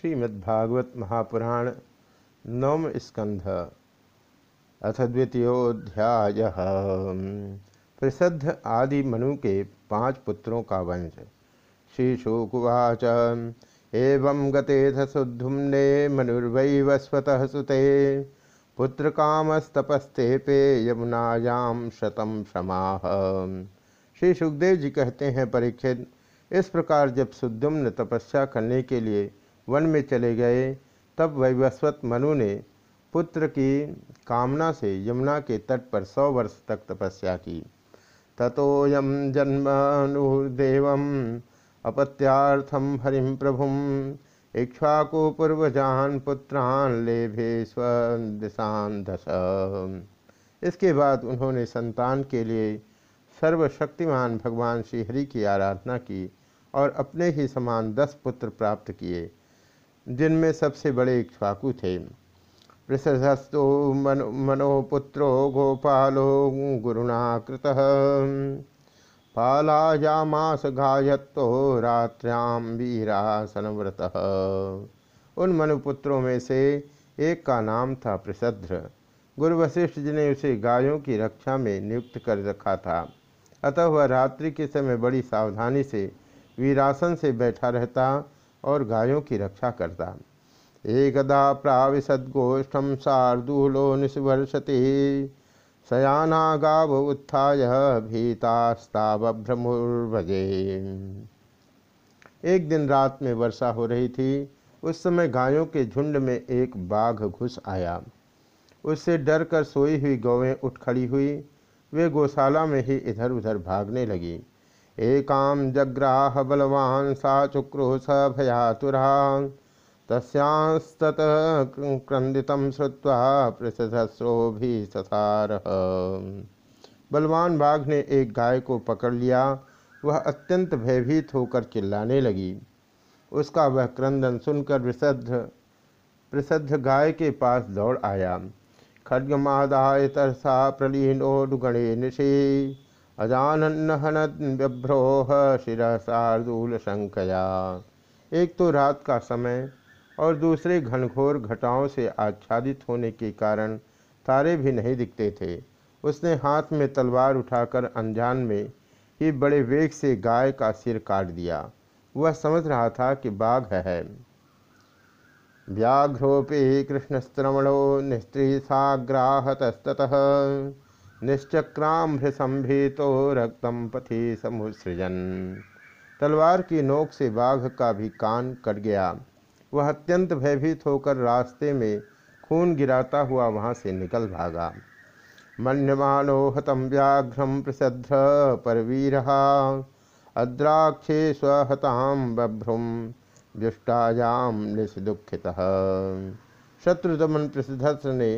श्रीमद्भागवत महापुराण नवम स्कंध अथ द्वितीयोध्याय प्रसिद्ध आदि मनु के पाँच पुत्रों का वंश। श्रीशुकुवाच, एवं गतेथ सुधुम्ने मनुर्वैवस्वतः सुते। पुत्र कामस्तपस्ते पे यमुनायाम शतम क्षमाह श्री सुखदेव जी कहते हैं, परीक्षित, इस प्रकार जब सुद्युम्न तपस्या करने के लिए वन में चले गए। तब वैवस्वत मनु ने पुत्र की कामना से यमुना के तट पर सौ वर्ष तक तपस्या की। तथोयम जन्मनुदेव अपत्यार्थम हरिम प्रभुम इक्ष्वाकु पूर्वजान पुत्रान लेभे स्वदिशान दश। इसके बाद उन्होंने संतान के लिए सर्वशक्तिमान भगवान श्रीहरि की आराधना की और अपने ही समान दस पुत्र प्राप्त किए। जिनमें सबसे बड़े इक्ष्वाकु थे। पृषधस्तु मनो, मनोपुत्रो गोपालो गुरुना कृत पालायामास गायत्तो रात्र्याम वीरासन व्रत उन मनुपुत्रों में से एक का नाम था प्रसध्र गुरु वशिष्ठ जी ने उसे गायों की रक्षा में नियुक्त कर रखा था। अतः वह रात्रि के समय बड़ी सावधानी से वीरासन से बैठा रहता और गायों की रक्षा करता। एकदा प्राविशदगोष्ठम शार्दूलो निस्वर्षति सयाना गाव उत्थाय भीतास्तावभ्रमुर्भजे एक दिन रात में वर्षा हो रही थी। उस समय गायों के झुंड में एक बाघ घुस आया। उससे डर कर सोई हुई गौवें उठ खड़ी हुई। वे गौशाला में ही इधर उधर भागने लगी। एकाम जग्राह बलवान सा चुक्रोश भयातुरा। तस्यास्तत क्रंदित श्रुवा पृषधस्रो भी ससार। बलवान बाघ ने एक गाय को पकड़ लिया। वह अत्यंत भयभीत होकर चिल्लाने लगी। उसका वह क्रंदन सुनकर विशद्ध, प्रसिद्ध गाय के पास दौड़ आया। खड्गमादाय तरसा प्रलीनोडुगणे निशे। अजानन्नहनद्यभ्रोह शिर शार्दूल शंकया एक तो रात का समय और दूसरे घनघोर घटाओं से आच्छादित होने के कारण तारे भी नहीं दिखते थे। उसने हाथ में तलवार उठाकर अनजान में ही बड़े वेग से गाय का सिर काट दिया। वह समझ रहा था कि बाघ है व्याघ्रोपी कृष्णस्त्रमणो निस्त्री साग्राहतस्तः निश्चक्राम्भ्रसंभीतो रक्तम पथि समुसृजन तलवार की नोक से बाघ का भी कान कट गया। वह अत्यंत भयभीत होकर रास्ते में खून गिराता हुआ वहाँ से निकल भागा। मन्यमानो हतम व्याघ्रम प्रसध्र परवीर। अद्राक्षे स्वहताम बभ्रुम जुष्टायाम निषदुखित शत्रुदमन प्रसिद्धस्त्र ने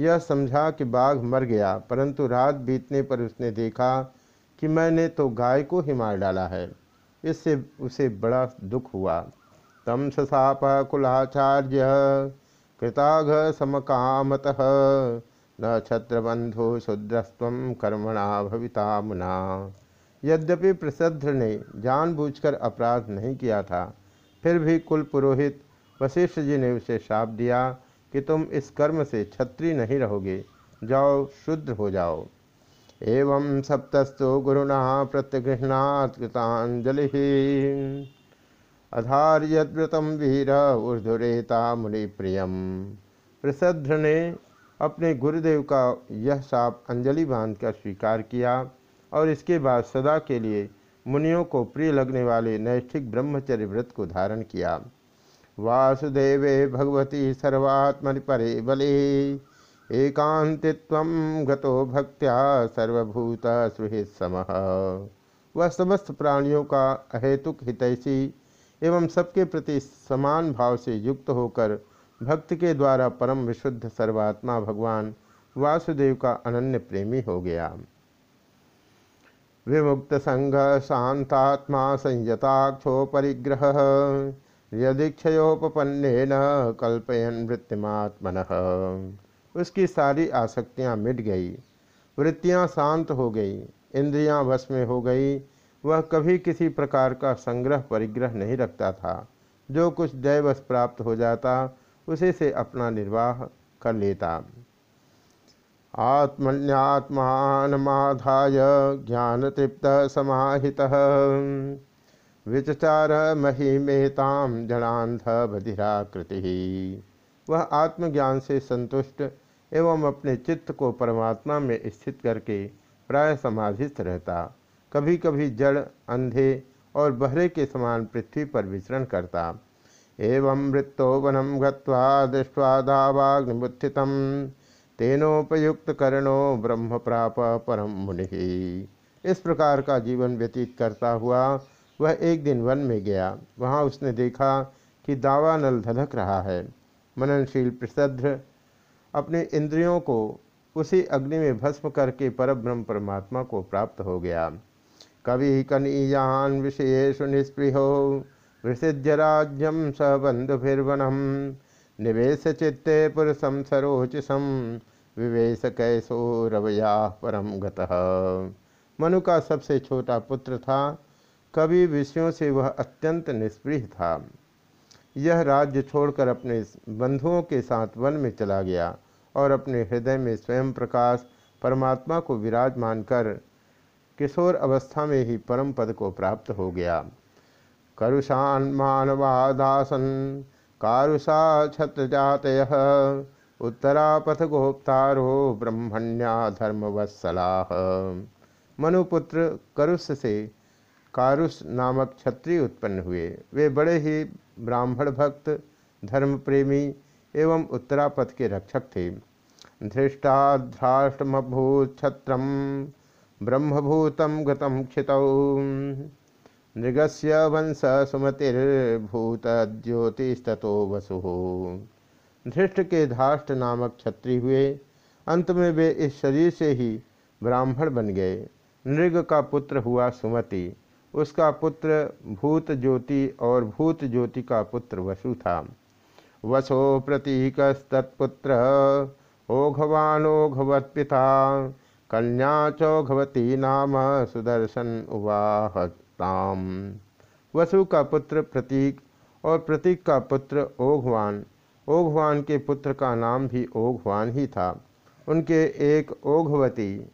यह समझा कि बाघ मर गया, परंतु रात बीतने पर उसने देखा कि मैंने तो गाय को ही मार डाला है। इससे उसे बड़ा दुख हुआ। तम ससाप कुलाचार्य कृताघ समकामत, न छत्रबंधु शुद्रस्व कर्मणा भविता मुना। यद्यपि प्रसिद्ध ने जानबूझकर अपराध नहीं किया था, फिर भी कुल पुरोहित वशिष्ठ जी ने उसे श्राप दिया कि तुम इस कर्म से छत्री नहीं रहोगे। जाओ, शुद्ध हो जाओ। एवं सप्तस्तु गुरुना प्रत्यगृहणात कृतांजलि अधार्यव्रतम वीर ऊर्धुरेता मुनि प्रियम प्रसद्ध ने अपने गुरुदेव का यह साप अंजलि बांधकर स्वीकार किया और इसके बाद सदा के लिए मुनियों को प्रिय लगने वाले नैष्ठिक ब्रह्मचर्य व्रत को धारण किया। वासुदेवे भगवती सर्वात्मनि परे बले। एकांतित्व गतो भक्त्या सर्वभूत सुहित सम। वह समस्त प्राणियों का अहेतुक हितैषी एवं सबके प्रति समान भाव से युक्त होकर भक्त के द्वारा परम विशुद्ध सर्वात्मा भगवान वासुदेव का अनन्य प्रेमी हो गया। विमुक्त संघ शांतात्मा संयताक्षो परिग्रह। यदीक्षयोपन्नेन कल्पयन वृत्तिमात्मन। उसकी सारी आसक्तियाँ मिट गई, वृत्तियाँ शांत हो गई, इंद्रियाँ वश में हो गई। वह कभी किसी प्रकार का संग्रह परिग्रह नहीं रखता था। जो कुछ दैवश प्राप्त हो जाता, उसे से अपना निर्वाह कर लेता। आत्मन्यात्मानमाधाय ज्ञान तृप्त समाहित। विचार महिमेताम जड़ांध बधिराकृति। वह आत्मज्ञान से संतुष्ट एवं अपने चित्त को परमात्मा में स्थित करके प्राय समाधिस्थ रहता। कभी कभी जड़, अंधे और बहरे के समान पृथ्वी पर विचरण करता। एवं मृत्यो वनम गत्वा दृष्टवा दावाग्निमुत्थित तेनोपयुक्त कर्णो ब्रह्म प्राप परम मुनि। इस प्रकार का जीवन व्यतीत करता हुआ वह एक दिन वन में गया। वहाँ उसने देखा कि दावा नल धधक रहा है। मननशील प्रसद्र अपने इंद्रियों को उसी अग्नि में भस्म करके परब्रह्म परमात्मा को प्राप्त हो गया। कवि कनीयान विषयेशु निस्पृहो, विसिध्य राज्यम स बंधुभिर्वनम निवेश चित्ते पुरुषम सरोचिसम विवेश कैसो रवया परम गतः। मनु का सबसे छोटा पुत्र था कवि विषयों से वह अत्यंत निष्पृह था। यह राज्य छोड़कर अपने बंधुओं के साथ वन में चला गया और अपने हृदय में स्वयं प्रकाश, परमात्मा को विराजमान कर किशोर अवस्था में ही परम पद को प्राप्त हो गया। करुषान मानवादासन कारुषा छत जात उत्तरा उत्तरापथ गोप्तारो ब्रह्मण्या धर्मवत्सलाह मनुपुत्र करुष से कारुष नामक क्षत्रिय उत्पन्न हुए। वे बड़े ही ब्राह्मण भक्त धर्म प्रेमी एवं उत्तरापथ के रक्षक थे। धृष्टाध्राष्टमभूत छत्रम ब्रह्मभूतम गतम क्षित। नृगस्य वंश सुमतिर्भूत ज्योतिस्ततो वसु। धृष्ट के धाष्ट नामक क्षत्रिय हुए। अंत में वे इस शरीर से ही ब्राह्मण बन गए। नृग का पुत्र हुआ सुमति। उसका पुत्र भूत ज्योति और भूत ज्योति का पुत्र वसु था। वसो प्रतीक तत्पुत्र ओघवानोघवत पिता कन्या चौघवती नाम सुदर्शन उवाहताम। वसु का पुत्र प्रतीक और प्रतीक का पुत्र ओघवान। ओघवान के पुत्र का नाम भी ओघवान ही था। उनके एक ओघवती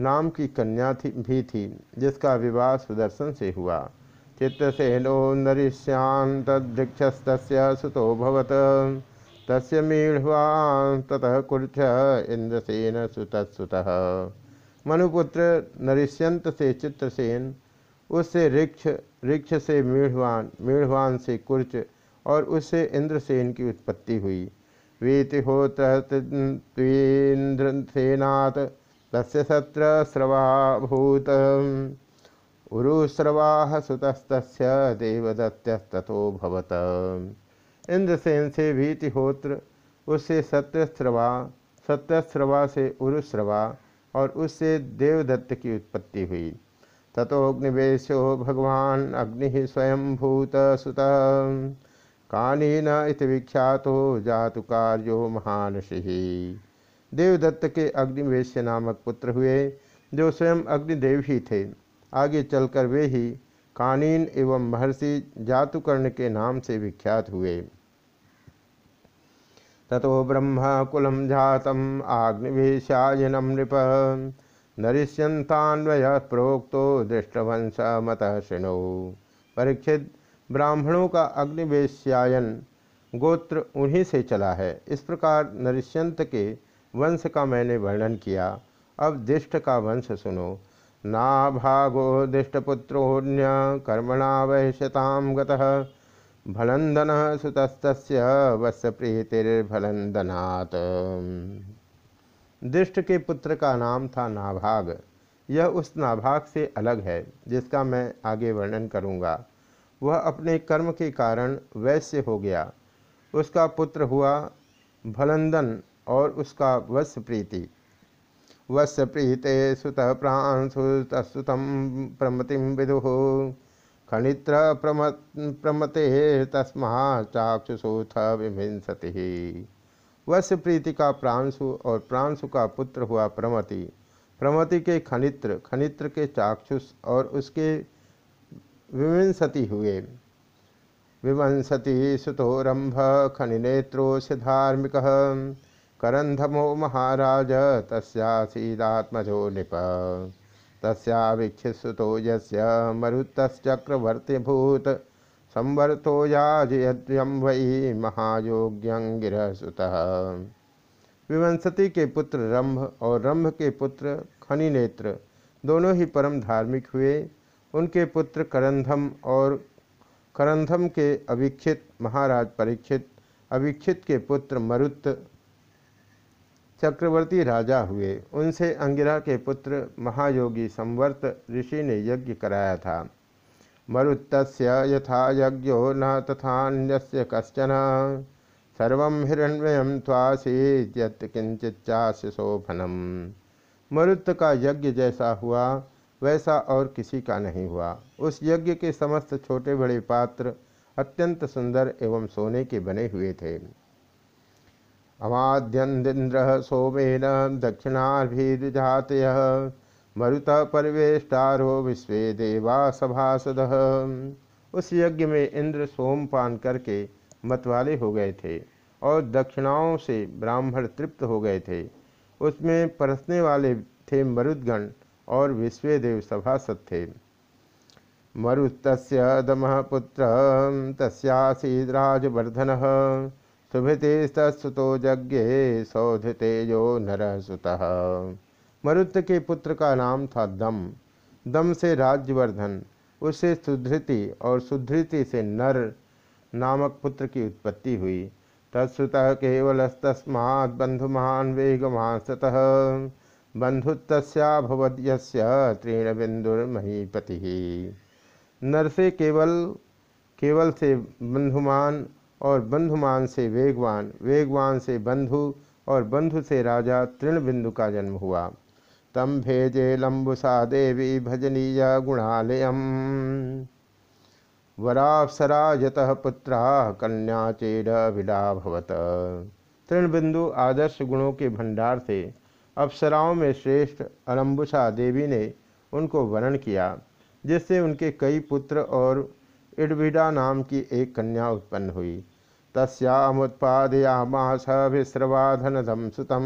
नाम की कन्या थी, भी थी, जिसका विवाह सुदर्शन से हुआ। चित्रसेनो नरिष्यान तदृक्षस्त सुतो भवत। तस्य मीढ़वान ततः कुर्च इंद्रसेन सुतसुत मनुपुत्र नरिष्यंत से चित्रसेन उससे ऋक्ष ऋक्ष से मीढ़वान मीढ़वान से कुर्च और उससे इंद्रसेन की उत्पत्ति हुई। वीतिहोत्रेन्द्रसेनात् तस्य सत्रस्रवाभूत उरुस्रवाह सुतस्त देवदत्तस्तो भवत। इंद्रसेन से भीतिहोत्र उससे सत्यस्रवा सत्यस्रवा से उरुस्रवा और उससे देवदत्त की उत्पत्ति हुई। तथोग्निवेशो भगवान, अग्नि स्वयं भूत सुत कानीन इत विख्यातो जातु कार्यो महान देवदत्त के अग्निवेश्य नामक पुत्र हुए, जो स्वयं अग्निदेव ही थे। आगे चलकर वे ही कानीन एवं महर्षि जातुकर्ण के नाम से विख्यात हुए। ततो ब्रह्म कुलम जातम आग्निवेशायनम नृप। नरिष्यंतान्वय प्रोक्तो दृष्टवंश मत शृणु। परीक्षित ब्राह्मणों का अग्निवेश्यायन गोत्र उन्हीं से चला है। इस प्रकार नरिष्यंत के वंश का मैंने वर्णन किया। अब दिष्ट का वंश सुनो। ना भागो दिष्टपुत्रोन्य कर्मणा वैश्यताम गलंदन सुतस्त वत्स प्रीतिर्भलंदनात् दिष्ट के पुत्र का नाम था नाभाग। यह उस नाभाग से अलग है, जिसका मैं आगे वर्णन करूँगा। वह अपने कर्म के कारण वैश्य हो गया। उसका पुत्र हुआ भलंदन और उसका वत्स प्रीति। वत्स प्रीते सुत प्राण सुतम प्रमतिम विदु। खनित्र प्रमते तस्मा चाक्षुषोथ विभिंसति। वत्स प्रीति का प्रांशु और प्रांशु का पुत्र हुआ प्रमति। प्रमति के खनित्र खनित्र के चाक्षुष और उसके विविंसति हुए। विवंसति सुतोरंभ खनिनेत्रोस्य धार्मिक। करंधमो महाराज, तस्यासीदात्मजो निप। तस्वीक्षित यस्य मरुतश्चक्रवर्तिभूत संवर्तो याजयद्यम वही महायोग्यंगिरसुत विवंसती के पुत्र रंभ और रंभ के पुत्र खनिनेत्र दोनों ही परम धार्मिक हुए। उनके पुत्र करंधम और करंधम के अभिक्षित महाराज परीक्षित अभिक्षित के पुत्र मरुत चक्रवर्ती राजा हुए। उनसे अंगिरा के पुत्र महायोगी संवर्त ऋषि ने यज्ञ कराया था। मरुत यथा यज्ञो न तथान्य कशन सर्व हिरण्यम त्वासीत किंचित शोभनम। मरुत का यज्ञ जैसा हुआ, वैसा और किसी का नहीं हुआ। उस यज्ञ के समस्त छोटे बड़े पात्र अत्यंत सुंदर एवं सोने के बने हुए थे। अमाद्यंद्र सोमेन दक्षिणाभिजातय, मरुत परवेष्टारो विश्व देवा सभासद। उस यज्ञ में इंद्र सोमपान करके मतवाले हो गए थे और दक्षिणाओं से ब्राह्मण तृप्त हो गए थे। उसमें परसने वाले थे मरुदगण और विश्वेदेव सभासद थे। मरुत दम पुत्र तस्यासीराजवर्धन सुभृते तत्सुतो यज्ञ सौधतेजो नर सुत मरुत के पुत्र का नाम था दम। दम से राज्यवर्धन उससे सुधृति और सुधृति से नर नामक पुत्र की उत्पत्ति हुई। तत्सुत केवल तस्मा बंधुमान वेगमान सतः बंधुत्याभवद्यस्य तीर्ण बिंदुर्महीपति नर से केवल केवल से बंधुमान और बंधुमान से वेगवान वेगवान से बंधु और बंधु से राजा तृणबिंदु का जन्म हुआ। तम भेजे लंबुसा देवी भजनीय गुणालयम। वरापसरा यत पुत्रा कन्या चेर विलाभवत तृण बिंदु आदर्श गुणों के भंडार से अप्सराओं में श्रेष्ठ अलम्बुषा देवी ने उनको वर्ण किया, जिससे उनके कई पुत्र और इडविडा नाम की एक कन्या उत्पन्न हुई। तस्मुत्पादयामास विश्रवाधनदम सुतम।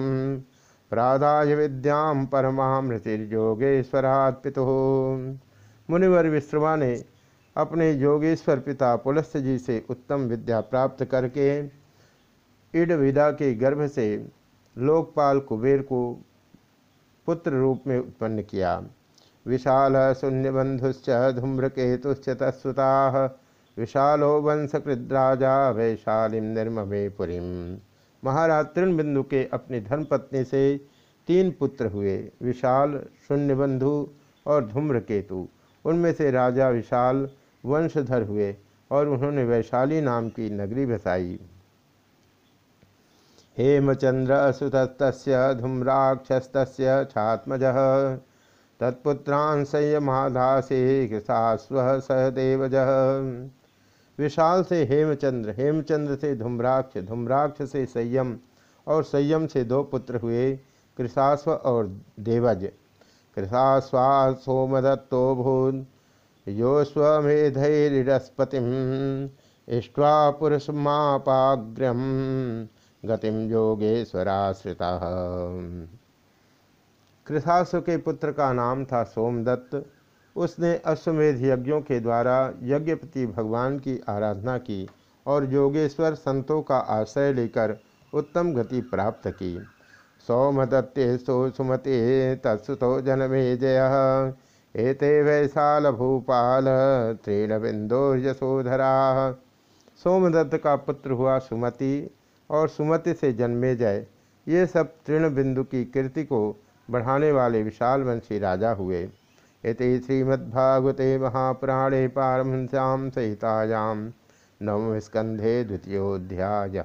प्रादाय विद्याम परमामृतिर्योगेश्वरात् पितु मुनिवर विश्रवा ने अपने योगेश्वर पिता पुलस्त जी से उत्तम विद्या प्राप्त करके इडविदा के गर्भ से लोकपाल कुबेर को पुत्र रूप में उत्पन्न किया। विशाल शून्यबंधुश्च धूम्रकेतुश्च तत्सुता विशालो वंशकृद्राजा वैशालीम निर्ममे पुरी। महाराज तृणबिंदु के अपनी धर्मपत्नी से तीन पुत्र हुए, विशाल, शून्यबंधु और धूम्रकेतु। उनमें से राजा विशाल वंशधर हुए और उन्होंने वैशाली नाम की नगरी बसाई। हेमचंद्र सुत धूम्राक्षस्त छात्मज। तत्पुत्रां संयमाधासे कृषास्व सहदेवज। विशाल से हेमचंद्र हेमचंद्र से धूम्राक्ष धूम्राक्ष से संयम और संयम से दो पुत्र हुए कृषास्व और देवज। कृषास्वा सोमदत्तो भून यो स्वमेधैरस्पति इष्ट्वा पुरुषमापाग्रम गतिम योगेश्वराश्रिता। कृषासु के पुत्र का नाम था सोमदत्त। उसने अश्वमेध यज्ञों के द्वारा यज्ञपति भगवान की आराधना की और योगेश्वर संतों का आश्रय लेकर उत्तम गति प्राप्त की। सौमदत्ते सो सुमते तत्सुतो जनमे जय एते वैशाल भूपाल तृणबिंदो यशोधरा। सोमदत्त का पुत्र हुआ सुमति और सुमति से जन्मे जय ये सब तृणबिंदु की कीर्ति को बढ़ाने वाले विशाल वंशी राजा हुए। इति श्रीमद्भागवते महापुराणे पारमश्याम सहितायां नवम स्कंधे द्वितीयोध्याय